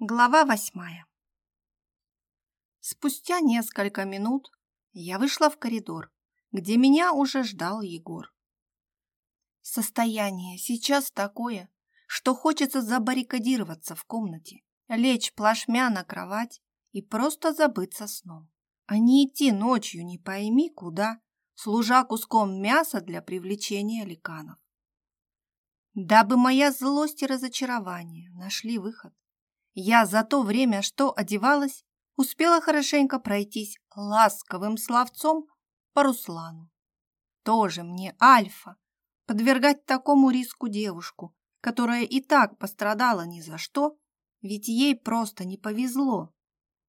Глава восьмая Спустя несколько минут я вышла в коридор, где меня уже ждал Егор. Состояние сейчас такое, что хочется забаррикадироваться в комнате, лечь плашмя на кровать и просто забыться сном, а не идти ночью не пойми куда, служа куском мяса для привлечения ликанов. Дабы моя злость и разочарование нашли выход, я за то время, что одевалась, успела хорошенько пройтись ласковым словцом по Руслану. Тоже мне альфа подвергать такому риску девушку, которая и так пострадала ни за что, ведь ей просто не повезло.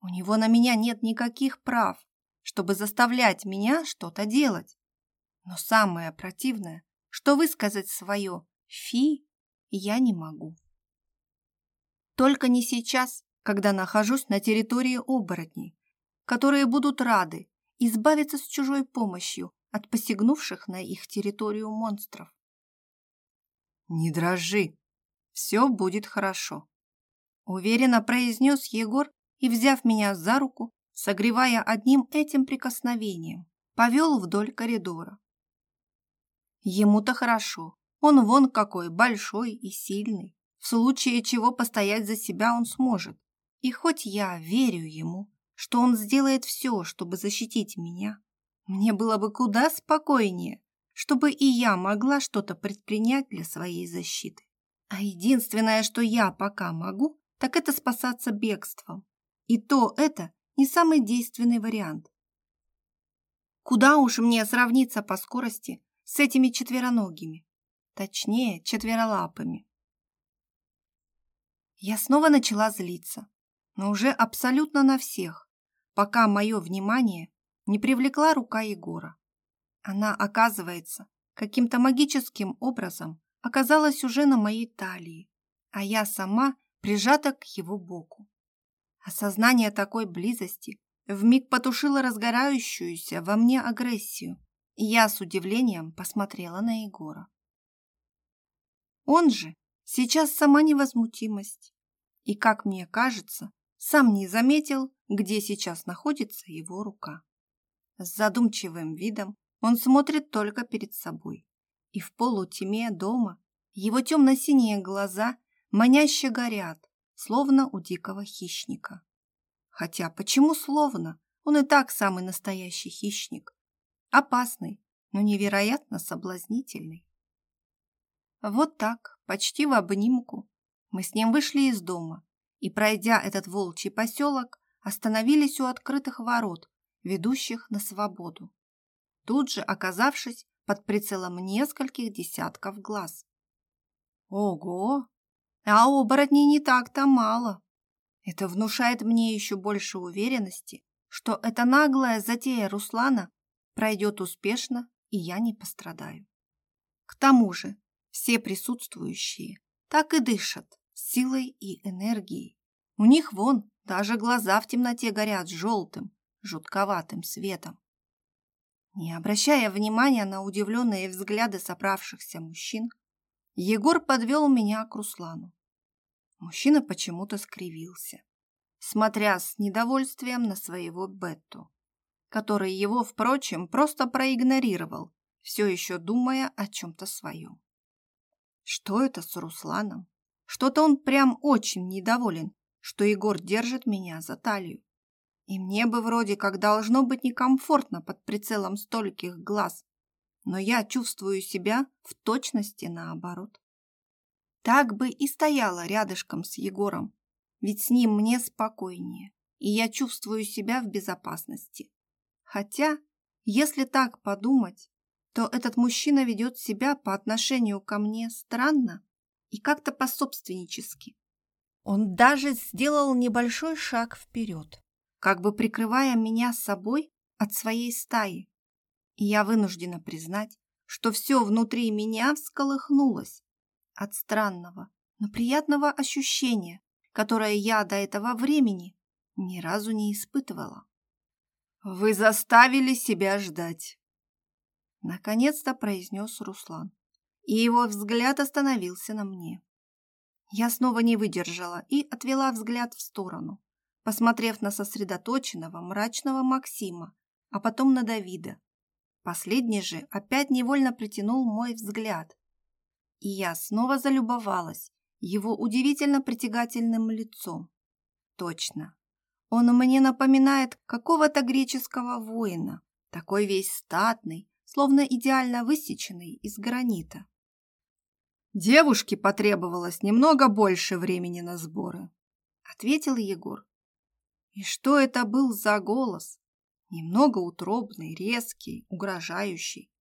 У него на меня нет никаких прав, чтобы заставлять меня что-то делать. Но самое противное, что высказать свое «фи» я не могу. Только не сейчас, когда нахожусь на территории оборотней, которые будут рады избавиться с чужой помощью от посягнувших на их территорию монстров. «Не дрожи, все будет хорошо», — уверенно произнес Егор и, взяв меня за руку, согревая одним этим прикосновением, повел вдоль коридора. Ему-то хорошо, он вон какой большой и сильный. В случае чего постоять за себя он сможет. И хоть я верю ему, что он сделает все, чтобы защитить меня, мне было бы куда спокойнее, чтобы и я могла что-то предпринять для своей защиты. А единственное, что я пока могу, так это спасаться бегством. И то это не самый действенный вариант. Куда уж мне сравниться по скорости с этими четвероногими, точнее, четверолапыми. Я снова начала злиться, но уже абсолютно на всех, пока мое внимание не привлекла рука Егора. Она, оказывается, каким-то магическим образом оказалась уже на моей талии, а я сама прижата к его боку. Осознание такой близости вмиг потушило разгорающуюся во мне агрессию, и я с удивлением посмотрела на Егора. Он же сейчас сама невозмутимость, и, как мне кажется, сам не заметил, где сейчас находится его рука. С задумчивым видом он смотрит только перед собой. И в полутьме дома его темно-синие глаза маняще горят, словно у дикого хищника. Хотя почему словно? Он и так самый настоящий хищник. Опасный, но невероятно соблазнительный. Вот так, почти в обнимку, мы с ним вышли из дома и, пройдя этот волчий поселок, остановились у открытых ворот, ведущих на свободу, тут же оказавшись под прицелом нескольких десятков глаз. Ого! А оборотней не так-то мало. Это внушает мне еще больше уверенности, что эта наглая затея Руслана пройдет успешно, и я не пострадаю. К тому же все присутствующие так и дышат, силой и энергией. У них вон даже глаза в темноте горят желтым, жутковатым светом. Не обращая внимания на удивленные взгляды собравшихся мужчин, Егор подвел меня к Руслану. Мужчина почему-то скривился, смотря с недовольствием на своего Бетту, который его, впрочем, просто проигнорировал, все еще думая о чем-то своем. Что это с Русланом? Что-то он прям очень недоволен, что Егор держит меня за талию. И мне бы вроде как должно быть некомфортно под прицелом стольких глаз, но я чувствую себя в точности наоборот. Так бы и стояла рядышком с Егором, ведь с ним мне спокойнее, и я чувствую себя в безопасности. Хотя, если так подумать, то этот мужчина ведет себя по отношению ко мне странно и как-то пособственнически. Он даже сделал небольшой шаг вперед, как бы прикрывая меня собой от своей стаи. И я вынуждена признать, что все внутри меня всколыхнулось от странного, но приятного ощущения, которое я до этого времени ни разу не испытывала. «Вы заставили себя ждать!» Наконец-то произнес Руслан и его взгляд остановился на мне. Я снова не выдержала и отвела взгляд в сторону, посмотрев на сосредоточенного, мрачного Максима, а потом на Давида. Последний же опять невольно притянул мой взгляд, и я снова залюбовалась его удивительно притягательным лицом. Точно, он мне напоминает какого-то греческого воина, такой весь статный, словно идеально высеченный из гранита. Девушке потребовалось немного больше времени на сборы, ответил Егор. И что это был за голос? Немного утробный, резкий, угрожающий.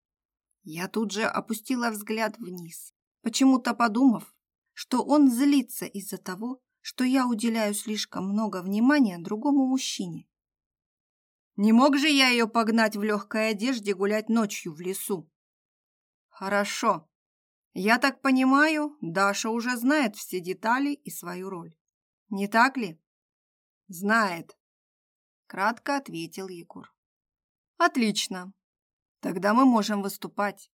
Я тут же опустила взгляд вниз, почему-то подумав, что он злится из-за того, что я уделяю слишком много внимания другому мужчине. Не мог же я ее погнать в легкой одежде гулять ночью в лесу? Хорошо, я так понимаю, Даша уже знает все детали и свою роль. Не так ли? Знает, кратко ответил Егор. Отлично. Тогда мы можем выступать.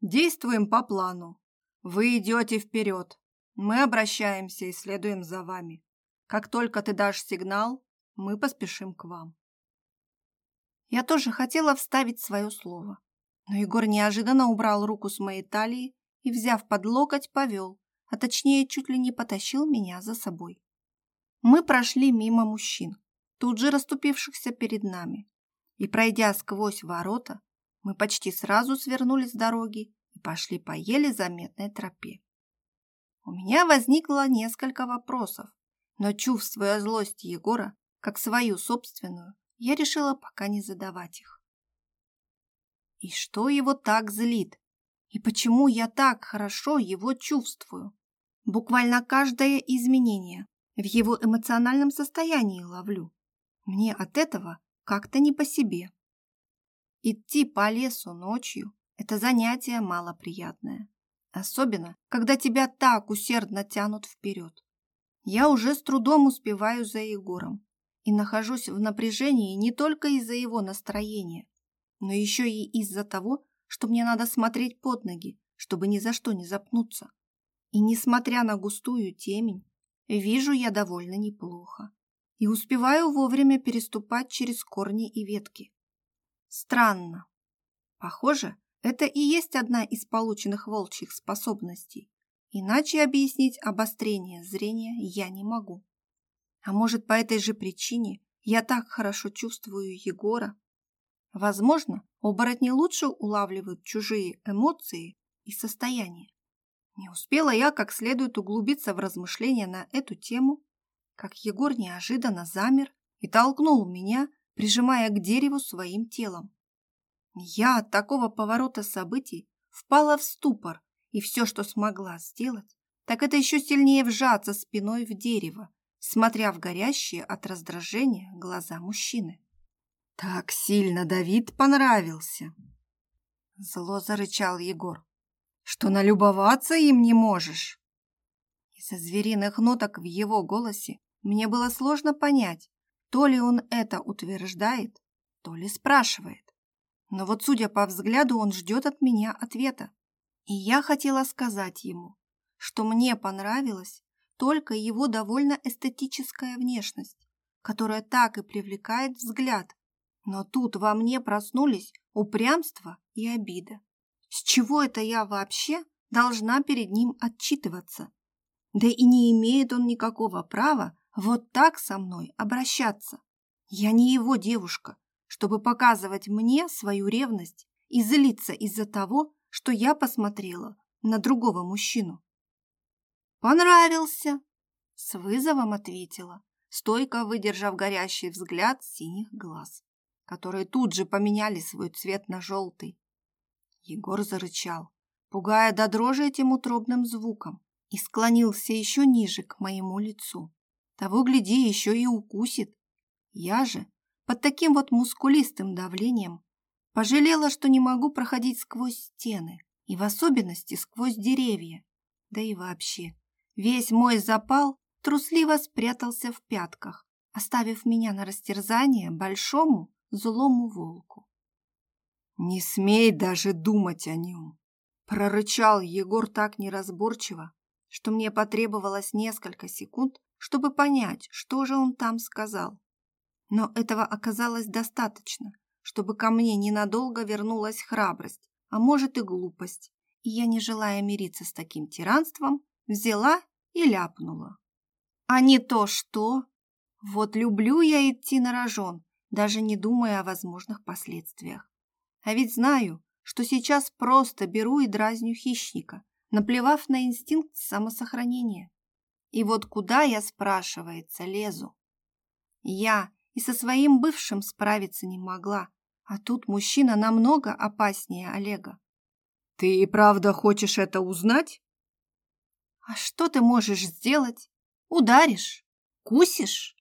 Действуем по плану. Вы идете вперед. Мы обращаемся и следуем за вами. Как только ты дашь сигнал, мы поспешим к вам. Я тоже хотела вставить свое слово, но Егор неожиданно убрал руку с моей талии и, взяв под локоть, повел, а точнее чуть ли не потащил меня за собой. Мы прошли мимо мужчин, тут же расступившихся перед нами, и, пройдя сквозь ворота, мы почти сразу свернули с дороги и пошли по еле заметной тропе. У меня возникло несколько вопросов, но, чувствуя злость Егора, как свою собственную, я решила пока не задавать их. И что его так злит? И почему я так хорошо его чувствую? Буквально каждое изменение в его эмоциональном состоянии ловлю. Мне от этого как-то не по себе. Идти по лесу ночью – это занятие малоприятное. Особенно, когда тебя так усердно тянут вперед. Я уже с трудом успеваю за Егором и нахожусь в напряжении не только из-за его настроения, но еще и из-за того, что мне надо смотреть под ноги, чтобы ни за что не запнуться. И несмотря на густую темень, вижу я довольно неплохо и успеваю вовремя переступать через корни и ветки. Странно. Похоже, это и есть одна из полученных волчьих способностей. Иначе объяснить обострение зрения я не могу. А может, по этой же причине я так хорошо чувствую Егора? Возможно, Оборотни лучше улавливают чужие эмоции и состояния. Не успела я как следует углубиться в размышления на эту тему, как Егор неожиданно замер и толкнул меня, прижимая к дереву своим телом. Я от такого поворота событий впала в ступор, и все, что смогла сделать, так это еще сильнее вжаться спиной в дерево, смотря в горящие от раздражения глаза мужчины. Так сильно Давид понравился. Зло зарычал Егор. Что налюбоваться им не можешь? Из-за звериных ноток в его голосе мне было сложно понять, то ли он это утверждает, то ли спрашивает. Но вот судя по взгляду, он ждет от меня ответа. И я хотела сказать ему, что мне понравилась только его довольно эстетическая внешность, которая так и привлекает взгляд, но тут во мне проснулись упрямство и обида. С чего это я вообще должна перед ним отчитываться? Да и не имеет он никакого права вот так со мной обращаться. Я не его девушка, чтобы показывать мне свою ревность и злиться из-за того, что я посмотрела на другого мужчину. «Понравился!» — с вызовом ответила, стойко выдержав горящий взгляд синих глаз которые тут же поменяли свой цвет на желтый. Егор зарычал, пугая до дрожи этим утробным звуком, и склонился еще ниже к моему лицу. Того, гляди, еще и укусит. Я же под таким вот мускулистым давлением пожалела, что не могу проходить сквозь стены и в особенности сквозь деревья. Да и вообще, весь мой запал трусливо спрятался в пятках, оставив меня на растерзание большому злому волку. «Не смей даже думать о нем!» Прорычал Егор так неразборчиво, что мне потребовалось несколько секунд, чтобы понять, что же он там сказал. Но этого оказалось достаточно, чтобы ко мне ненадолго вернулась храбрость, а может и глупость, и я, не желая мириться с таким тиранством, взяла и ляпнула. «А не то что! Вот люблю я идти на рожон, даже не думая о возможных последствиях. А ведь знаю, что сейчас просто беру и дразню хищника, наплевав на инстинкт самосохранения. И вот куда я, спрашивается, лезу? Я и со своим бывшим справиться не могла, а тут мужчина намного опаснее Олега. Ты и правда хочешь это узнать? А что ты можешь сделать? Ударишь? Кусишь?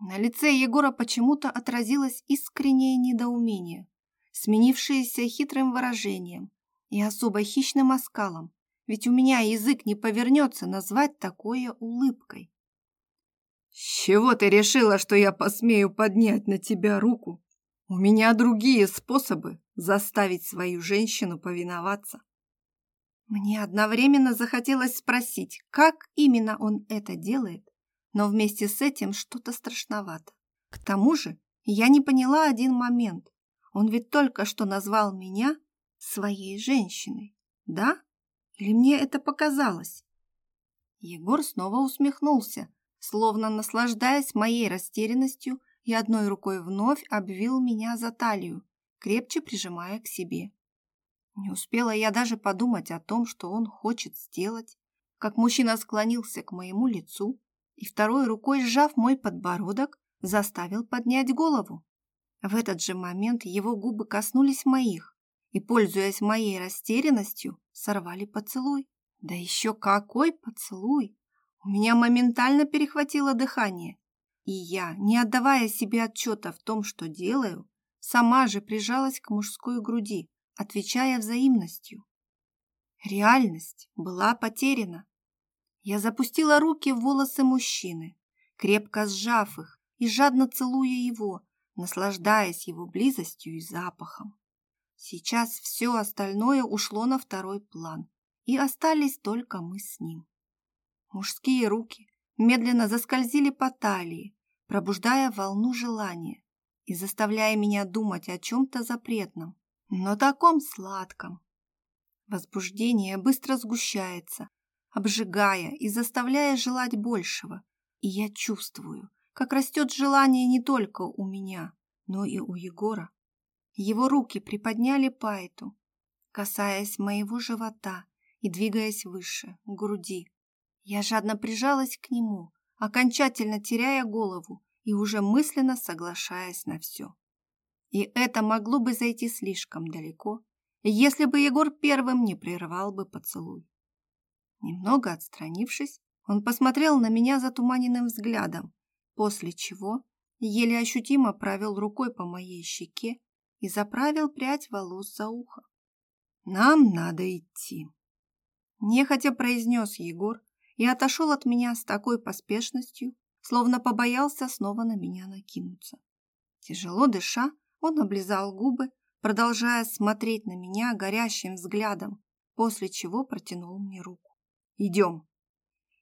На лице Егора почему-то отразилось искреннее недоумение, сменившееся хитрым выражением и особо хищным оскалом, ведь у меня язык не повернется назвать такое улыбкой. «С чего ты решила, что я посмею поднять на тебя руку? У меня другие способы заставить свою женщину повиноваться». Мне одновременно захотелось спросить, как именно он это делает, но вместе с этим что-то страшновато. К тому же я не поняла один момент. Он ведь только что назвал меня своей женщиной, да? Или мне это показалось? Егор снова усмехнулся, словно наслаждаясь моей растерянностью и одной рукой вновь обвил меня за талию, крепче прижимая к себе. Не успела я даже подумать о том, что он хочет сделать, как мужчина склонился к моему лицу, и второй рукой, сжав мой подбородок, заставил поднять голову. В этот же момент его губы коснулись моих и, пользуясь моей растерянностью, сорвали поцелуй. Да еще какой поцелуй! У меня моментально перехватило дыхание, и я, не отдавая себе отчета в том, что делаю, сама же прижалась к мужской груди, отвечая взаимностью. Реальность была потеряна. Я запустила руки в волосы мужчины, крепко сжав их и жадно целуя его, наслаждаясь его близостью и запахом. Сейчас все остальное ушло на второй план, и остались только мы с ним. Мужские руки медленно заскользили по талии, пробуждая волну желания и заставляя меня думать о чем-то запретном, но таком сладком. Возбуждение быстро сгущается, обжигая и заставляя желать большего. И я чувствую, как растет желание не только у меня, но и у Егора. Его руки приподняли Пайту, касаясь моего живота и двигаясь выше, к груди. Я жадно прижалась к нему, окончательно теряя голову и уже мысленно соглашаясь на все. И это могло бы зайти слишком далеко, если бы Егор первым не прервал бы поцелуй. Немного отстранившись, он посмотрел на меня затуманенным взглядом, после чего еле ощутимо провел рукой по моей щеке и заправил прядь волос за ухо. «Нам надо идти», — нехотя произнес Егор и отошел от меня с такой поспешностью, словно побоялся снова на меня накинуться. Тяжело дыша, он облизал губы, продолжая смотреть на меня горящим взглядом, после чего протянул мне руку. Идем.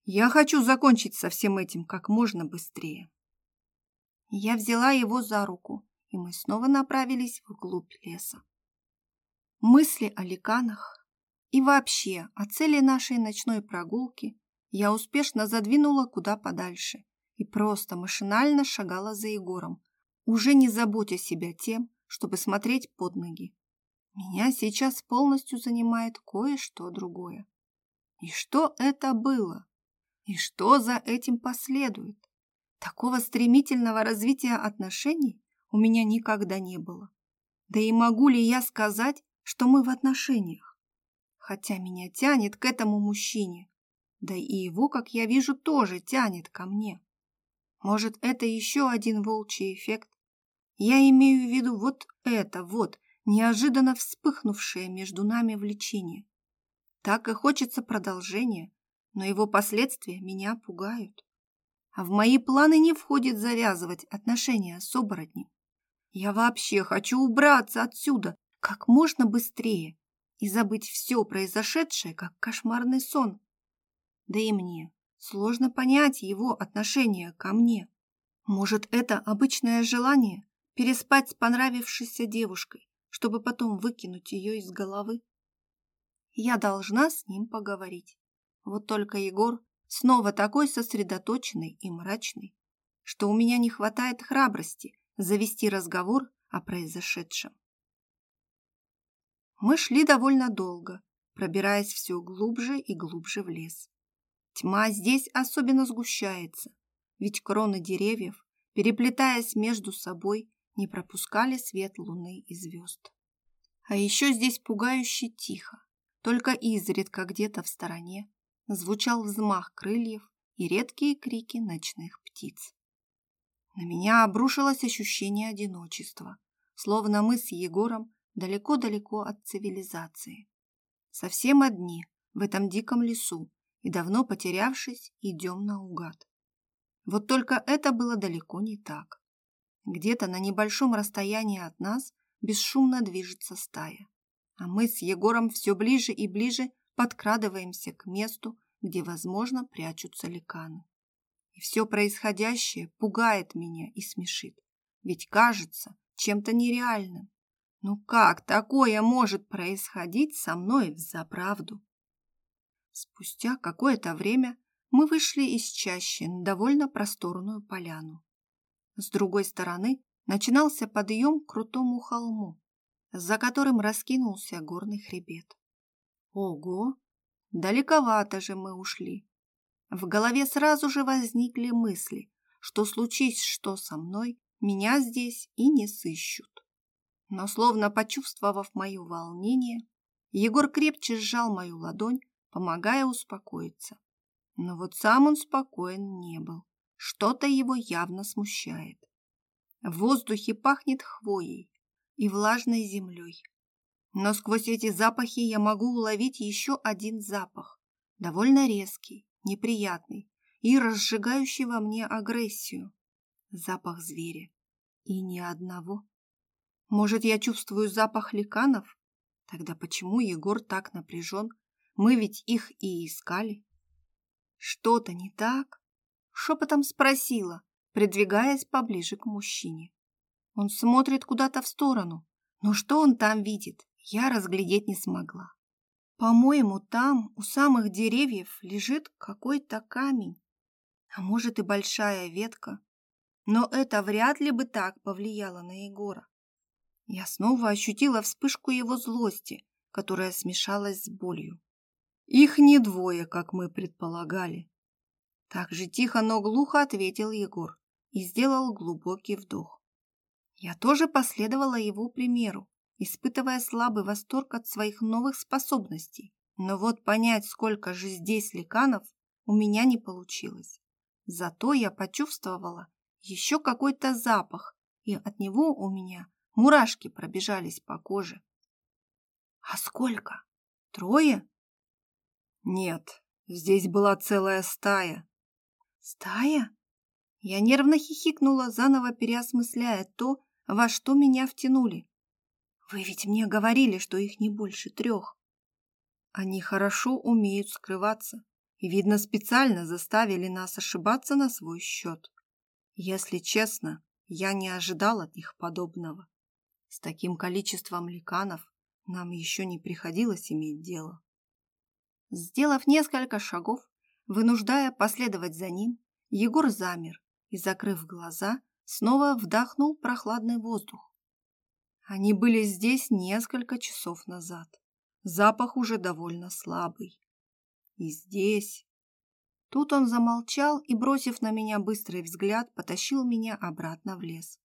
Я хочу закончить со всем этим как можно быстрее. Я взяла его за руку, и мы снова направились вглубь леса. Мысли о ликанах и вообще о цели нашей ночной прогулки я успешно задвинула куда подальше и просто машинально шагала за Егором, уже не заботя себя тем, чтобы смотреть под ноги. Меня сейчас полностью занимает кое-что другое. И что это было? И что за этим последует? Такого стремительного развития отношений у меня никогда не было. Да и могу ли я сказать, что мы в отношениях? Хотя меня тянет к этому мужчине. Да и его, как я вижу, тоже тянет ко мне. Может, это еще один волчий эффект? Я имею в виду вот это вот, неожиданно вспыхнувшее между нами влечение. Так и хочется продолжения, но его последствия меня пугают. А в мои планы не входит завязывать отношения с оборотнем. Я вообще хочу убраться отсюда как можно быстрее и забыть все произошедшее, как кошмарный сон. Да и мне сложно понять его отношение ко мне. Может, это обычное желание переспать с понравившейся девушкой, чтобы потом выкинуть ее из головы? Я должна с ним поговорить. Вот только Егор снова такой сосредоточенный и мрачный, что у меня не хватает храбрости завести разговор о произошедшем. Мы шли довольно долго, пробираясь все глубже и глубже в лес. Тьма здесь особенно сгущается, ведь кроны деревьев, переплетаясь между собой, не пропускали свет луны и звезд. А еще здесь пугающе тихо. Только изредка где-то в стороне звучал взмах крыльев и редкие крики ночных птиц. На меня обрушилось ощущение одиночества, словно мы с Егором далеко-далеко от цивилизации. Совсем одни в этом диком лесу и давно потерявшись, идем наугад. Вот только это было далеко не так. Где-то на небольшом расстоянии от нас бесшумно движется стая а мы с Егором все ближе и ближе подкрадываемся к месту, где, возможно, прячутся ликаны. И все происходящее пугает меня и смешит, ведь кажется чем-то нереальным. Ну как такое может происходить со мной взаправду? Спустя какое-то время мы вышли из чащи на довольно просторную поляну. С другой стороны начинался подъем к крутому холму, за которым раскинулся горный хребет. Ого, далековато же мы ушли. В голове сразу же возникли мысли, что случись что со мной, меня здесь и не сыщут. Но словно почувствовав мое волнение, Егор крепче сжал мою ладонь, помогая успокоиться. Но вот сам он спокоен не был. Что-то его явно смущает. В воздухе пахнет хвоей, и влажной землей. Но сквозь эти запахи я могу уловить еще один запах, довольно резкий, неприятный и разжигающий во мне агрессию. Запах зверя. И ни одного. Может, я чувствую запах ликанов? Тогда почему Егор так напряжен? Мы ведь их и искали. Что-то не так? Шепотом спросила, придвигаясь поближе к мужчине. Он смотрит куда-то в сторону, но что он там видит, я разглядеть не смогла. По-моему, там, у самых деревьев, лежит какой-то камень, а может и большая ветка. Но это вряд ли бы так повлияло на Егора. Я снова ощутила вспышку его злости, которая смешалась с болью. Их не двое, как мы предполагали. Так же тихо, но глухо ответил Егор и сделал глубокий вдох. Я тоже последовала его примеру, испытывая слабый восторг от своих новых способностей. Но вот понять, сколько же здесь ликанов, у меня не получилось. Зато я почувствовала еще какой-то запах, и от него у меня мурашки пробежались по коже. «А сколько? Трое?» «Нет, здесь была целая стая». «Стая?» Я нервно хихикнула, заново переосмысляя то, во что меня втянули. Вы ведь мне говорили, что их не больше трех. Они хорошо умеют скрываться и, видно, специально заставили нас ошибаться на свой счет. Если честно, я не ожидал от них подобного. С таким количеством ликанов нам еще не приходилось иметь дело. Сделав несколько шагов, вынуждая последовать за ним, Егор замер и, закрыв глаза, снова вдохнул прохладный воздух. Они были здесь несколько часов назад. Запах уже довольно слабый. И здесь... Тут он замолчал и, бросив на меня быстрый взгляд, потащил меня обратно в лес.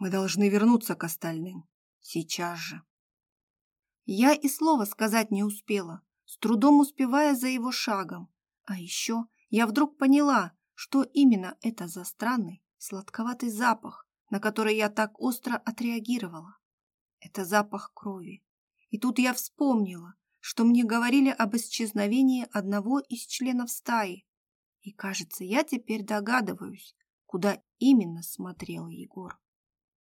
«Мы должны вернуться к остальным. Сейчас же». Я и слова сказать не успела, с трудом успевая за его шагом. А еще я вдруг поняла, что именно это за странный, сладковатый запах, на который я так остро отреагировала. Это запах крови. И тут я вспомнила, что мне говорили об исчезновении одного из членов стаи. И, кажется, я теперь догадываюсь, куда именно смотрел Егор.